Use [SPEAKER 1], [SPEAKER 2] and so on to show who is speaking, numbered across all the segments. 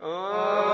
[SPEAKER 1] Oh.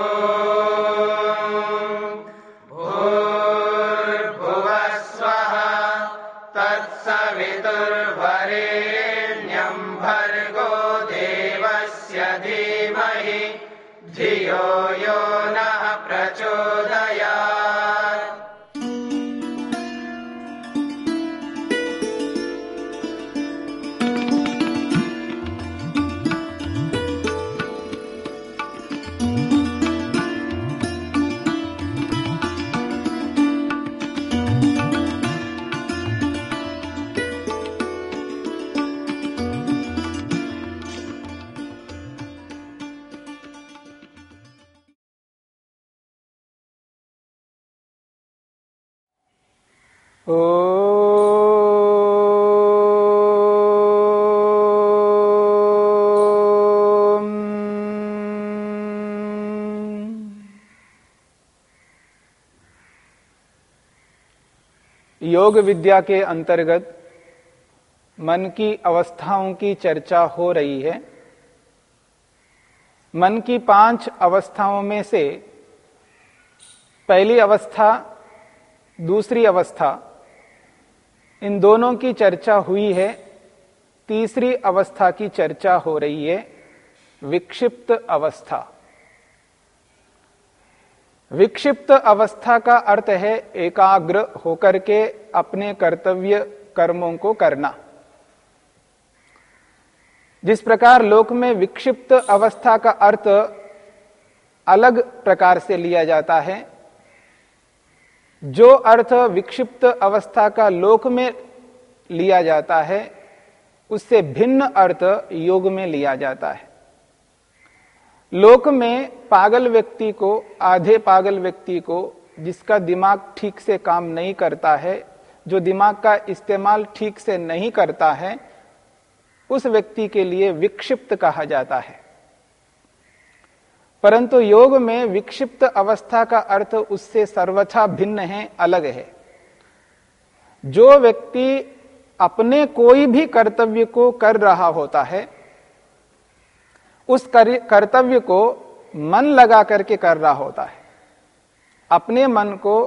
[SPEAKER 1] योग विद्या के अंतर्गत मन की अवस्थाओं की चर्चा हो रही है। मन की पाँच अवस्थाओं में से पहली अवस्था, दूसरी अवस्था इन दोनों की चर्चा हुई है, तीसरी अवस्था की चर्चा हो रही है, विक्षिप्त अवस्था। विक्षिप्त अवस्था का अर्थ है एकाग्र होकर के अपने कर्तव्य कर्मों को करना। जिस प्रकार लोक में विक्षिप्त अवस्था का अर्थ अलग प्रकार से लिया जाता है जो अर्थ विक्षिप्त अवस्था का लोक में लिया जाता है, उससे भिन्न अर्थ योग में लिया जाता है। लोक में पागल व्यक्ति को, आधे पागल व्यक्ति को, जिसका दिमाग ठीक से काम नहीं करता है, जो दिमाग का इस्तेमाल ठीक से नहीं करता है, उस व्यक्ति के लिए विक्षिप्त कहा जाता है। परंतु योग में विक्षिप्त अवस्था का अर्थ उससे सर्वथा भिन्न है, अलग है। जो व्यक्ति अपने कोई भी कर्तव्य को कर रहा होता है, उस कर्तव्य को मन लगा करके कर रहा होता है। अपने मन को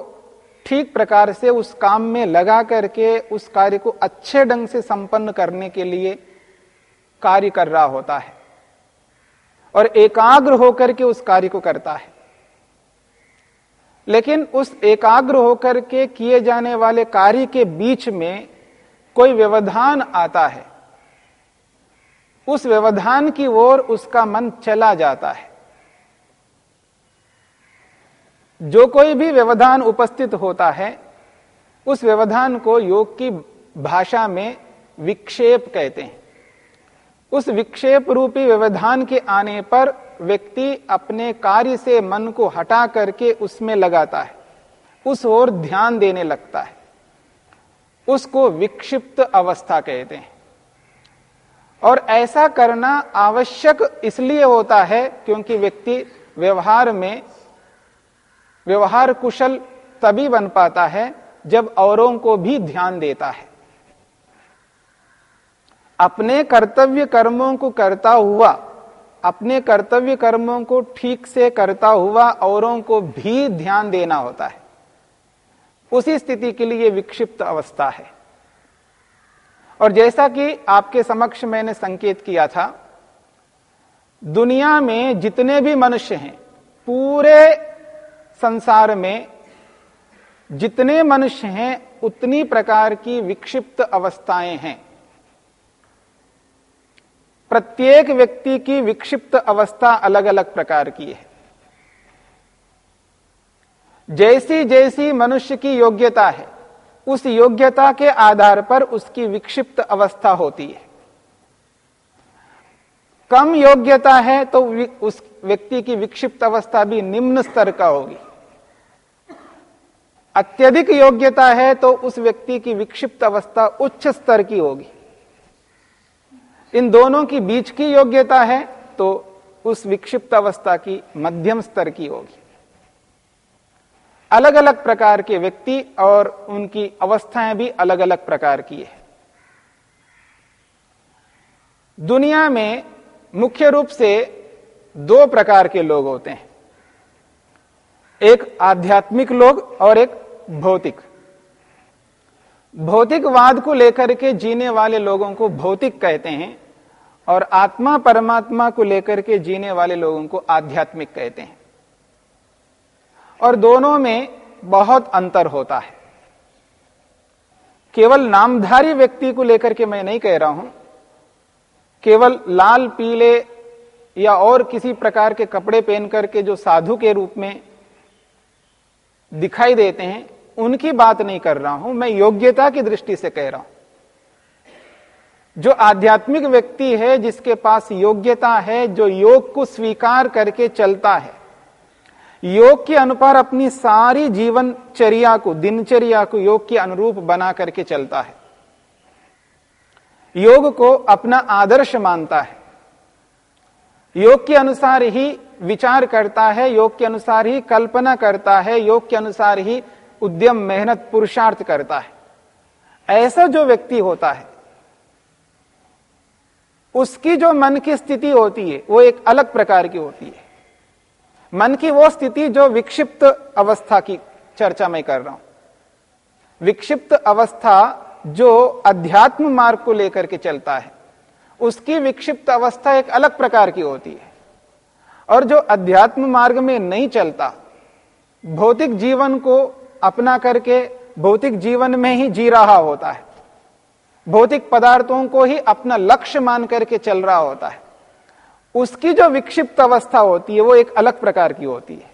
[SPEAKER 1] ठीक प्रकार से उस काम में लगा करके उस कार्य को अच्छे ढंग से संपन्न करने के लिए कार्य कर रहा होता है। और एकाग्र होकर के उस कार्य को करता है। लेकिन उस एकाग्र होकर के किए जाने वाले कार्य के बीच में कोई व्यवधान आता है। उस व्यवधान की ओर उसका मन चला जाता है। जो कोई भी व्यवधान उपस्थित होता है, उस व्यवधान को योग की भाषा में विक्षेप कहते हैं। उस विक्षेप रूपी व्यवधान के आने पर व्यक्ति अपने कार्य से मन को हटा करके उसमें लगाता है, उस ओर ध्यान देने लगता है। उसको विक्षिप्त अवस्था कहते हैं। और ऐसा करना आवश्यक इसलिए होता है क्योंकि व्यक्ति व्यवहार में व्यवहार कुशल तभी बन पाता है जब औरों को भी ध्यान देता है। अपने कर्तव्य कर्मों को करता हुआ, अपने कर्तव्य कर्मों को ठीक से करता हुआ औरों को भी ध्यान देना होता है। उसी स्थिति के लिए विक्षिप्त अवस्था है। और जैसा कि आपके समक्ष मैंने संकेत किया था, दुनिया में जितने भी मनुष्य हैं, पूरे संसार में जितने मनुष्य हैं, उतनी प्रकार की विक्षिप्त अवस्थाएँ हैं। प्रत्येक व्यक्ति की विक्षिप्त अवस्था अलग अलग प्रकार की है। जैसी जैसी मनुष्य की योग्यता है, उस योग्यता के आधार पर उसकी विक्षिप्त अवस्था होती है। कम योग्यता है तो उस व्यक्ति की विक्षिप्त अवस्था भी निम्न स्तर का होगी। अत्यधिक योग्यता है तो उस व्यक्ति की विक्षिप्त अवस्था उच्च स्तर की होगी। इन दोनों की बीच की योग्यता है तो उस विक्षिप्त अवस्था की मध्यम स्तर की होगी। अलग अलग प्रकार के व्यक्ति और उनकी अवस्थाएँ भी अलग अलग प्रकार की है। दुनिया में मुख्य रूप से दो प्रकार के लोग होते हैं। एक आध्यात्मिक लोग और एक भौतिक। भौतिकवाद को लेकर के जीने वाले लोगों को भौतिक कहते हैं और आत्मा परमात्मा को लेकर के जीने वाले लोगों को आध्यात्मिक कहते हैं। और दोनों में बहुत अंतर होता है। केवल नामधारी व्यक्ति को लेकर के मैं नहीं कह रहा हूँ। केवल लाल, पीले या और किसी प्रकार के कपड़े पहन करके जो साधु के रूप में दिखाई देते हैं उनकी बात नहीं कर रहा हूँ, मैं योग्यता की दृष्टि से कह रहा हूँ। जो आध्यात्मिक व्यक्ति है, जिसके पास योग्यता है, जो योग को स्वीकार करके चलता है, योग के अनुसार अपनी सारी जीवनचर्या को, दिनचर्या को योग के अनुरूप बना करके चलता है। योग को अपना आदर्श मानता है। योग के अनुसार ही विचार करता है, योग के अनुसार ही कल्पना करता है, योग के अनुसार ही उद्यम मेहनत पुरुषार्थ करता है। ऐसा जो व्यक्ति होता है, उसकी जो मन की स्थिति होती है, वो एक अलग प्रकार की होती है। मन की वो स्थिति जो विक्षिप्त अवस्था की चर्चा में कर रहा हूँ। विक्षिप्त अवस्था जो अध्यात्म मार्ग को लेकर के चलता है, उसकी विक्षिप्त अवस्था एक अलग प्रकार की होती है। और जो अध्यात्म मार्ग में नहीं चलता, भौतिक जीवन को अपना करके भौतिक जीवन में ही जी रहा होता है। भौतिक पदार्थों को ही अपना लक्ष्य मान करके चल रहा होता है। उसकी जो विक्षिप्त अवस्था होती है, वो एक अलग प्रकार की होती है।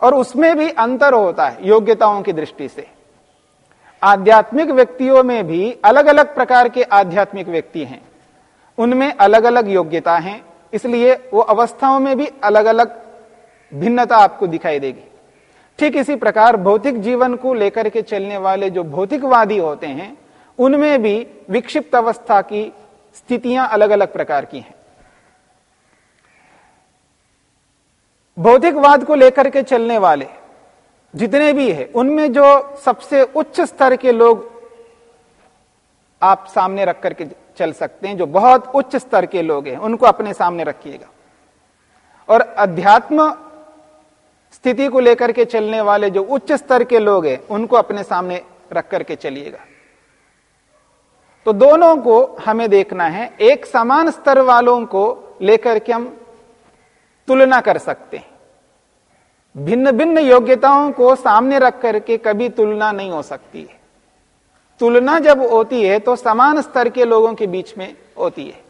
[SPEAKER 1] और उसमें भी अंतर होता है, योग्यताओं की दृष्टि से। आध्यात्मिक व्यक्तियों में भी अलग अलग प्रकार के आध्यात्मिक व्यक्ति हैं। उनमें अलग अलग योग्यता हैं, इसलिए वो अवस्थाओं में भी अलग अलग भिन्नता आपको दिखाई देगी। ठीक इसी प्रकार भौतिक जीवन को लेकर के चलने वाले जो भौतिकवादी होते हैं, उनमें भी विक्षिप्त अवस्था की स्थितियाँ अलग अलग प्रकार की हैं। भौतिकवाद को लेकर के चलने वाले जितने भी है, उनमें जो सबसे उच्च स्तर के लोग आप सामने रख करके चल सकते हैं, जो बहुत उच्च स्तर के लोग हैं, उनको अपने सामने रखिएगा। और अध्यात्म स्थिति को लेकर के चलने वाले जो उच्च स्तर के लोग हैं, उनको अपने सामने रख करके चलिएगा। तो दोनों को हमें देखना है, एक समान स्तर वालों को लेकर के हम तुलना कर सकते हैं। भिन्न भिन्न योग्यताओं को सामने रख करके कभी तुलना नहीं हो सकती है। तुलना जब होती है तो समान स्तर के लोगों के बीच में होती है।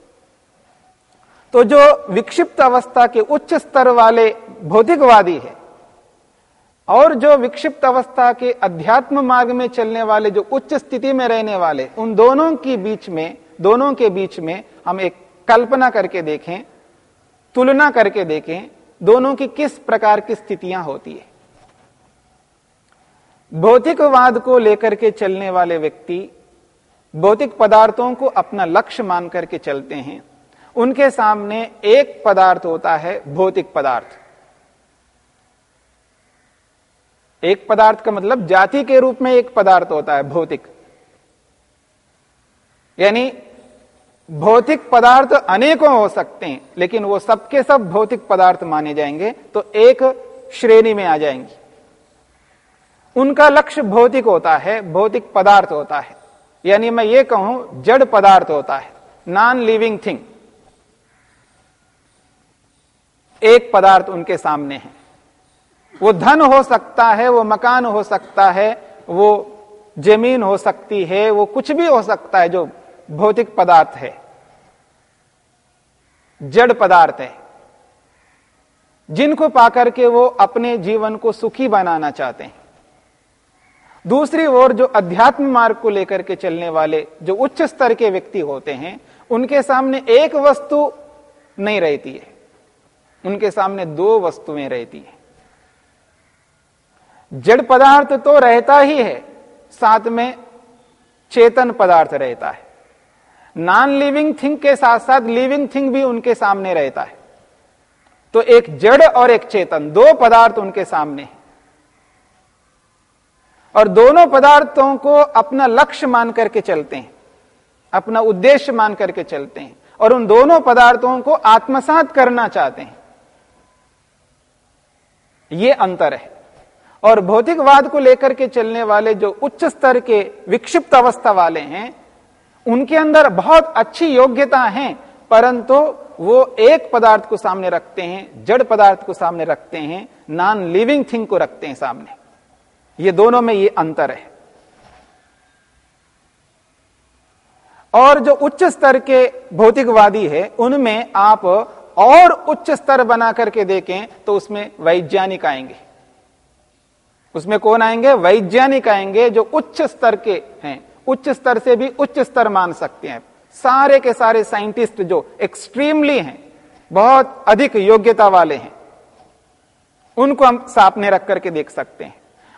[SPEAKER 1] तो जो विक्षिप्त अवस्था के उच्च स्तर वाले भौतिकवादी है और जो विक्षिप्त अवस्था के अध्यात्म मार्ग में चलने वाले, जो उच्च स्थिति में रहने वाले, उन दोनों के बीच में, दोनों के बीच में हम एक कल्पना करके देखें, तुलना करके देखें, दोनों की किस प्रकार की स्थितियाँ होती है। भौतिकवाद को लेकर के चलने वाले व्यक्ति, भौतिक पदार्थों को अपना लक्ष्य मान करके चलते हैं। उनके सामने एक पदार्थ होता है, भौतिक पदार्थ। एक पदार्थ का मतलब जाति के रूप में एक पदार्थ होता है, भौतिक। यानी भौतिक पदार्थ अनेकों हो सकते हैं, लेकिन वो सबके सब भौतिक पदार्थ माने जाएँगे तो एक श्रेणी में आ जाएँगी। उनका लक्ष्य भौतिक होता है, भौतिक पदार्थ होता है। यानी मैं ये कहूँ, जड़ पदार्थ होता है नॉन लिविंग थिंग एक पदार्थ उनके सामने है। वो धन हो सकता है, वो मकान हो सकता है, वो ज़मीन हो सकती है, वो कुछ भी हो सकता है जो भौतिक पदार्थ है, जड़ पदार्थ है, जिनको पाकर के वो अपने जीवन को सुखी बनाना चाहते हैं। दूसरी ओर जो अध्यात्म मार्ग को लेकर के चलने वाले जो उच्च स्तर के व्यक्ति होते हैं, उनके सामने एक वस्तु नहीं रहती है। उनके सामने दो वस्तुएँ रहती है। जड़ पदार्थ तो रहता ही है, साथ में चेतन पदार्थ रहता है। नॉन लिविंग थिंग के साथ साथ लिविंग थिंग भी उनके सामने रहता है। तो एक जड़ और एक चेतन, दो पदार्थ उनके सामने है। और दोनों पदार्थों को अपना लक्ष्य मान करके चलते हैं, अपना उद्देश्य मान करके चलते हैं, और उन दोनों पदार्थों को आत्मसात करना चाहते हैं। ये अंतर है। और भौतिकवाद को लेकर के चलने वाले जो उच्च स्तर के विक्षिप्त अवस्था वाले हैं, उनके अंदर बहुत अच्छी योग्यता है, परंतु वो एक पदार्थ को सामने रखते हैं, जड़ पदार्थ को सामने रखते हैं नॉन लिविंग थिंग को रखते हैं सामने। ये दोनों में ये अंतर है। और जो उच्च स्तर के भौतिकवादी है, उनमें आप और उच्च स्तर बना करके देखें तो उसमें वैज्ञानिक आएँगे। उसमें कौन आएँगे? वैज्ञानिक आएँगे जो उच्च स्तर के हैं। उच्च स्तर से भी उच्च स्तर मान सकते हैं। सारे के सारे साइंटिस्ट जो एक्सट्रीमली हैं, बहुत अधिक योग्यता वाले हैं, उनको हम सामने रख करके देख सकते हैं।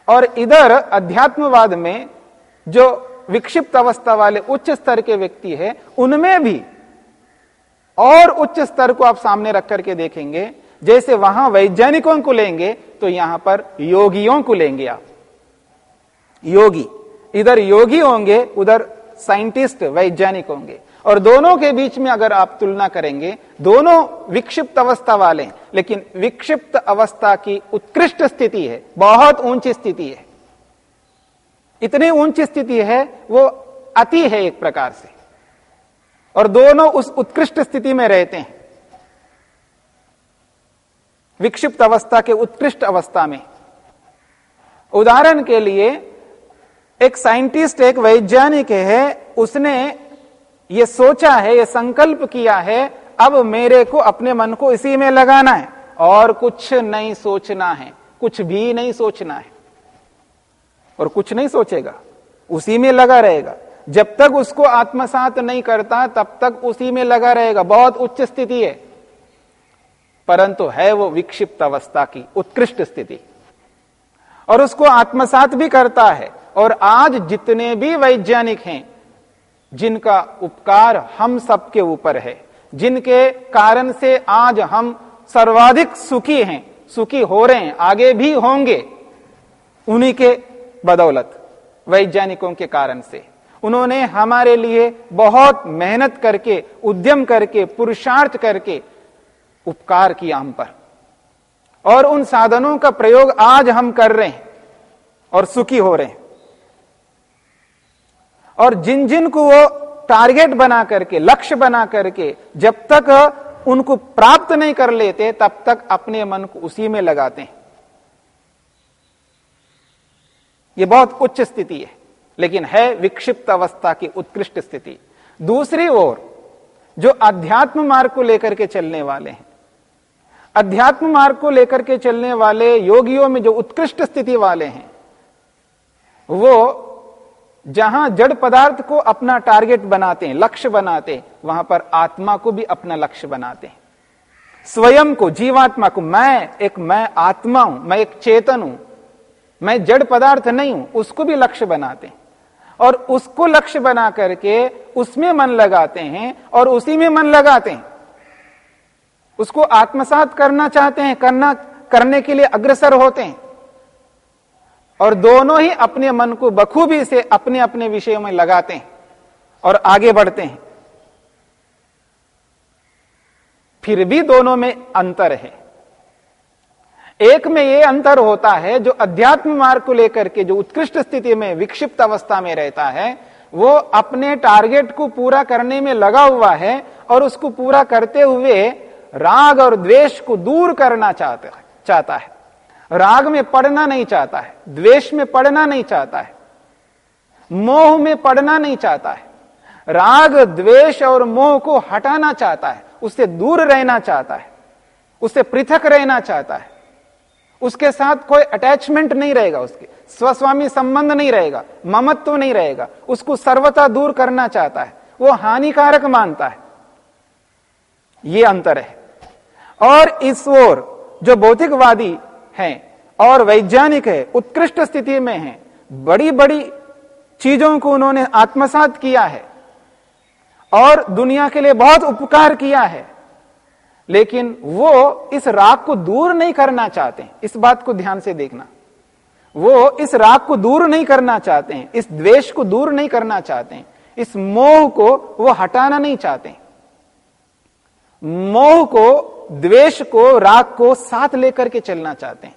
[SPEAKER 1] और इधर अध्यात्मवाद में जो विक्षिप्त अवस्था वाले उच्च स्तर के व्यक्ति है, उनमें भी और उच्च स्तर को आप सामने रख करके देखेंगे जैसे वहाँ वैज्ञानिकों को लेंगे तो यहाँ पर योगियों को लेंगे आप। योगी। इधर योगी होंगे, उधर साइंटिस्ट, वैज्ञानिक होंगे। और दोनों के बीच में अगर आप तुलना करेंगे, दोनों विक्षिप्त अवस्था वाले लेकिन विक्षिप्त अवस्था की उत्कृष्ट स्थिति है, बहुत ऊँची स्थिति है। इतनी ऊँची स्थिति है, वो अति है एक प्रकार से। और दोनों उस उत्कृष्ट स्थिति में रहते हैं। विक्षिप्त अवस्था के उत्कृष्ट अवस्था में। उदाहरण के लिए, एक साइंटिस्ट, एक वैज्ञानिक है, उसने ये सोचा है, ये संकल्प किया है, अब मेरे को अपने मन को इसी में लगाना है, और कुछ नहीं सोचना है, कुछ भी नहीं सोचना है, और कुछ नहीं सोचेगा, उसी में लगा रहेगा। जब तक उसको आत्मसात नहीं करता, तब तक उसी में लगा रहेगा, बहुत उच्च स्थिति है। परंतु है वो विक्षिप्त अवस्था की उत्कृष्ट स्थिति। और उसको आत्मसात भी करता है। और आज जितने भी वैज्ञानिक हैं, जिनका उपकार हम सबके ऊपर है, जिनके कारण से आज हम सर्वाधिक सुखी हैं, सुखी हो रहे हैं, आगे भी होंगे, उन्हीं के बदौलत, वैज्ञानिकों के कारण से। उन्होंने हमारे लिए बहुत मेहनत करके, उद्यम करके, पुरुषार्थ करके उपकार किया हम पर। और उन साधनों का प्रयोग आज हम कर रहे हैं और सुखी हो रहे हैं। और जिन जिन को वो टारगेट बना करके, लक्ष्य बना करके, जब तक उनको प्राप्त नहीं कर लेते, तब तक अपने मन को उसी में लगाते हैं। ये बहुत उच्च स्थिति है, लेकिन है विक्षिप्त अवस्था की उत्कृष्ट स्थिति। दूसरी ओर, जो अध्यात्म मार्ग को लेकर के चलने वाले हैं अध्यात्म मार्ग को लेकर के चलने वाले योगियों में जो उत्कृष्ट स्थिति वाले हैं, वो जहाँ जड़ पदार्थ को अपना टारगेट बनाते हैं, लक्ष्य बनाते हैं, वहाँ पर आत्मा को भी अपना लक्ष्य बनाते हैं। स्वयं को, जीवात्मा को, मैं एक मैं आत्मा हूँ, मैं एक चेतन हूँ, मैं जड़ पदार्थ नहीं हूँ, उसको भी लक्ष्य बनाते हैं। और उसको लक्ष्य बना करके उसमें मन लगाते हैं और उसी में मन लगाते हैं। उसको आत्मसात करना चाहते हैं, करना, करने के लिए अग्रसर होते हैं। और दोनों ही अपने मन को बखूबी से अपने अपने विषयों में लगाते हैं और आगे बढ़ते हैं। फिर भी दोनों में अंतर है। एक में यह अंतर होता है, जो अध्यात्म मार्ग को लेकर के, जो उत्कृष्ट स्थिति में, विक्षिप्त अवस्था में रहता है, वो अपने टारगेट को पूरा करने में लगा हुआ है और उसको पूरा करते हुए राग और द्वेष को दूर करना चाहते चाहता है। राग में पढ़ना नहीं चाहता है, द्वेष में पढ़ना नहीं चाहता है, मोह में पढ़ना नहीं चाहता है। राग, द्वेष और मोह को हटाना चाहता है, उससे दूर रहना चाहता है, उससे पृथक रहना चाहता है। उसके साथ कोई अटैचमेंट नहीं रहेगा उसके, स्वस्वामी संबंध नहीं रहेगा, ममत्व तो नहीं रहेगा, उसको सर्वता दूर करना चाहता है, वो हानिकारक मानता है। ये अंतर है। और ओर जो भौतिकवादी हैं और वैज्ञानिक है, उत्कृष्ट स्थिति में हैं बड़ी बड़ी चीज़ों को उन्होंने आत्मसात किया है और दुनिया के लिए बहुत उपकार किया है। लेकिन वो इस राग को दूर नहीं करना चाहते इस बात को ध्यान से देखना। वो इस राग को दूर नहीं करना चाहते हैं। इस द्वेष को दूर नहीं करना चाहते हैं। इस मोह को वो हटाना नहीं चाहते मोह को द्वेष को, राग को साथ लेकर के चलना चाहते हैं।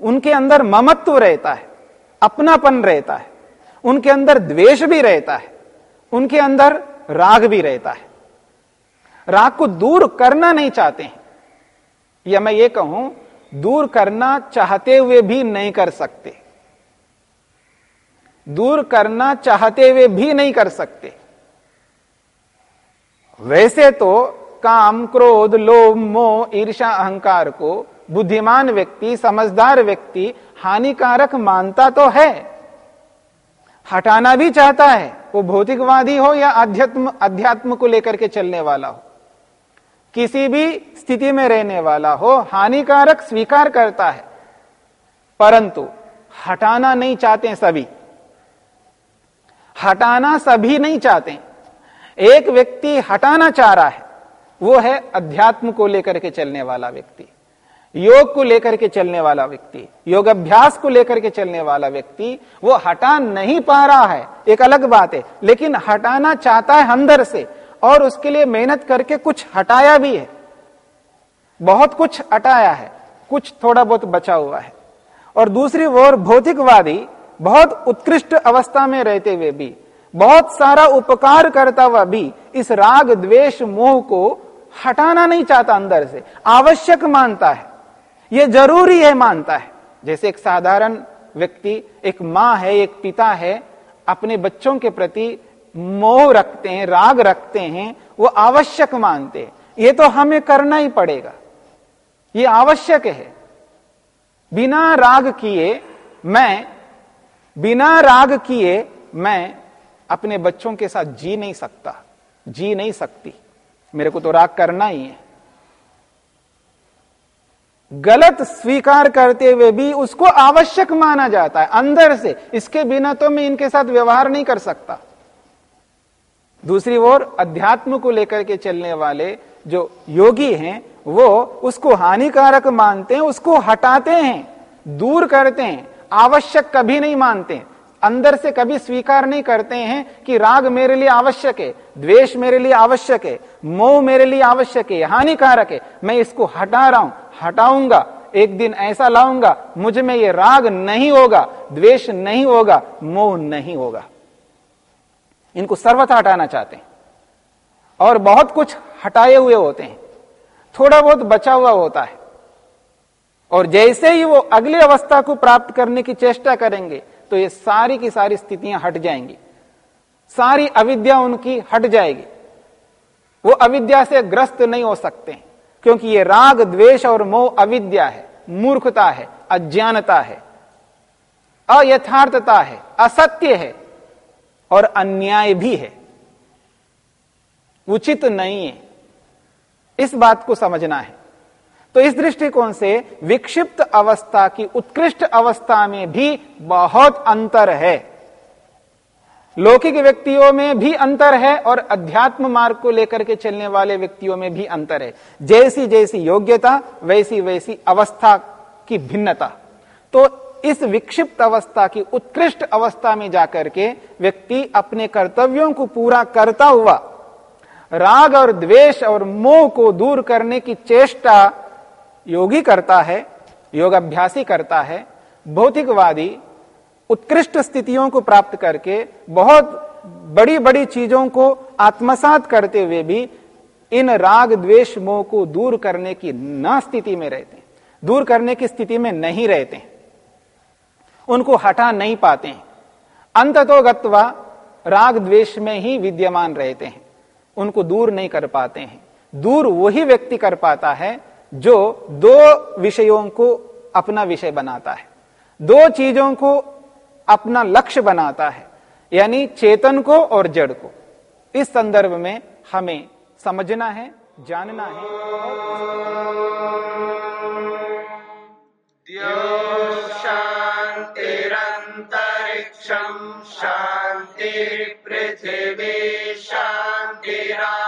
[SPEAKER 1] उनके अंदर ममत्व रहता है, अपनापन रहता है। उनके अंदर द्वेष भी रहता है, उनके अंदर राग भी रहता है। राग को दूर करना नहीं चाहते हैं। या मैं ये कहूँ, दूर करना चाहते हुए भी नहीं कर सकते। दूर करना चाहते हुए भी नहीं कर सकते। वैसे तो काम, क्रोध, लोभ, मोह ईर्षा अहंकार को बुद्धिमान व्यक्ति, समझदार व्यक्ति हानिकारक मानता तो है। हटाना भी चाहता है, वो भौतिकवादी हो या अध्यात्म अध्यात्म को लेकर के चलने वाला हो। किसी भी स्थिति में रहने वाला हो, हानिकारक स्वीकार करता है। परंतु हटाना नहीं चाहते सभी। हटाना सभी नहीं चाहते। एक व्यक्ति हटाना चाह रहा है वो है अध्यात्म को लेकर के चलने वाला व्यक्ति, योग को लेकर के चलने वाला व्यक्ति योग अभ्यास को लेकर के चलने वाला व्यक्ति, वो हटा नहीं पा रहा है, एक अलग बात है, लेकिन हटाना चाहता है अंदर से, और उसके लिए मेहनत करके कुछ हटाया भी है। बहुत कुछ हटाया है, कुछ थोड़ा बहुत बचा हुआ है। और दूसरी ओर भौतिकवादी, बहुत उत्कृष्ट अवस्था में रहते हुए भी, बहुत सारा उपकार करता हुआ भी, इस राग, द्वेष, मोह को हटाना नहीं चाहता अंदर से। आवश्यक मानता है। यह ज़रूरी है मानता है। जैसे एक साधारण व्यक्ति, एक माँ है, एक पिता है, अपने बच्चों के प्रति मोह रखते हैं, राग रखते हैं, वो आवश्यक मानते हैं। ये तो हमें करना ही पड़ेगा। ये आवश्यक है। बिना राग किए मैं, बिना राग किए मैं अपने बच्चों के साथ जी नहीं सकता, जी नहीं सकती। मेरे को तो राग करना ही है। गलत स्वीकार करते हुए भी उसको आवश्यक माना जाता है, अंदर से। इसके बिना तो मैं इनके साथ व्यवहार नहीं कर सकता। दूसरी ओर, अध्यात्म को लेकर के चलने वाले जो योगी हैं, वो उसको हानिकारक मानते हैं, उसको हटाते हैं, दूर करते हैं, आवश्यक कभी नहीं मानते अंदर से कभी स्वीकार नहीं करते हैं कि राग मेरे लिए आवश्यक है, द्वेष मेरे लिए आवश्यक है, मोह मेरे लिए आवश्यक है, हानिकारक है। मैं इसको हटा रहा हूँ, हटाऊँगा, एक दिन ऐसा लाऊँगा, मुझमें ये राग नहीं होगा, द्वेष नहीं होगा, मोह नहीं होगा। इनको सर्वथा हटाना चाहते हैं। और बहुत कुछ हटाए हुए होते हैं। थोड़ा बहुत बचा हुआ होता है। और जैसे ही वो अगली अवस्था को प्राप्त करने की चेष्टा करेंगे तो ये सारी की सारी स्थितियाँ हट जाएँगी। सारी अविद्या उनकी हट जाएगी। वो अविद्या से ग्रस्त नहीं हो सकते क्योंकि ये राग, द्वेष और मोह अविद्या है, मूर्खता है, अज्ञानता है, अयथार्थता है, असत्य है और अन्याय भी है। उचित नहीं है। इस बात को समझना है। तो इस दृष्टिकोण से विक्षिप्त अवस्था की उत्कृष्ट अवस्था में भी बहुत अंतर है। लौकिक व्यक्तियों में भी अंतर है और अध्यात्म मार्ग को लेकर के चलने वाले व्यक्तियों में भी अंतर है। जैसी जैसी योग्यता वैसी वैसी अवस्था की भिन्नता। तो इस विक्षिप्त अवस्था की उत्कृष्ट अवस्था में जाकर के व्यक्ति अपने कर्तव्यों को पूरा करता हुआ राग और द्वेष और मोह को दूर करने की चेष्टा योगी करता है योग अभ्यासी करता है, भौतिकवादी, उत्कृष्ट स्थितियों को प्राप्त करके बहुत बड़ी बड़ी चीज़ों को आत्मसात करते हुए भी इन राग द्वेष मोह को दूर करने की न स्थिति में रहते दूर करने की स्थिति में नहीं रहते उनको हटा नहीं पाते हैं। अंत तो गत्वा राग द्वेष में ही विद्यमान रहते हैं, उनको दूर नहीं कर पाते हैं, दूर वही व्यक्ति कर पाता है जो दो विषयों को अपना विषय बनाता है, दो चीज़ों को अपना लक्ष्य बनाता है, यानी चेतन को और जड़ को। इस संदर्भ में हमें समझना है, जानना है।
[SPEAKER 2] शांतिरंतरिक्षम शांति पृथ्वी शांतिरापः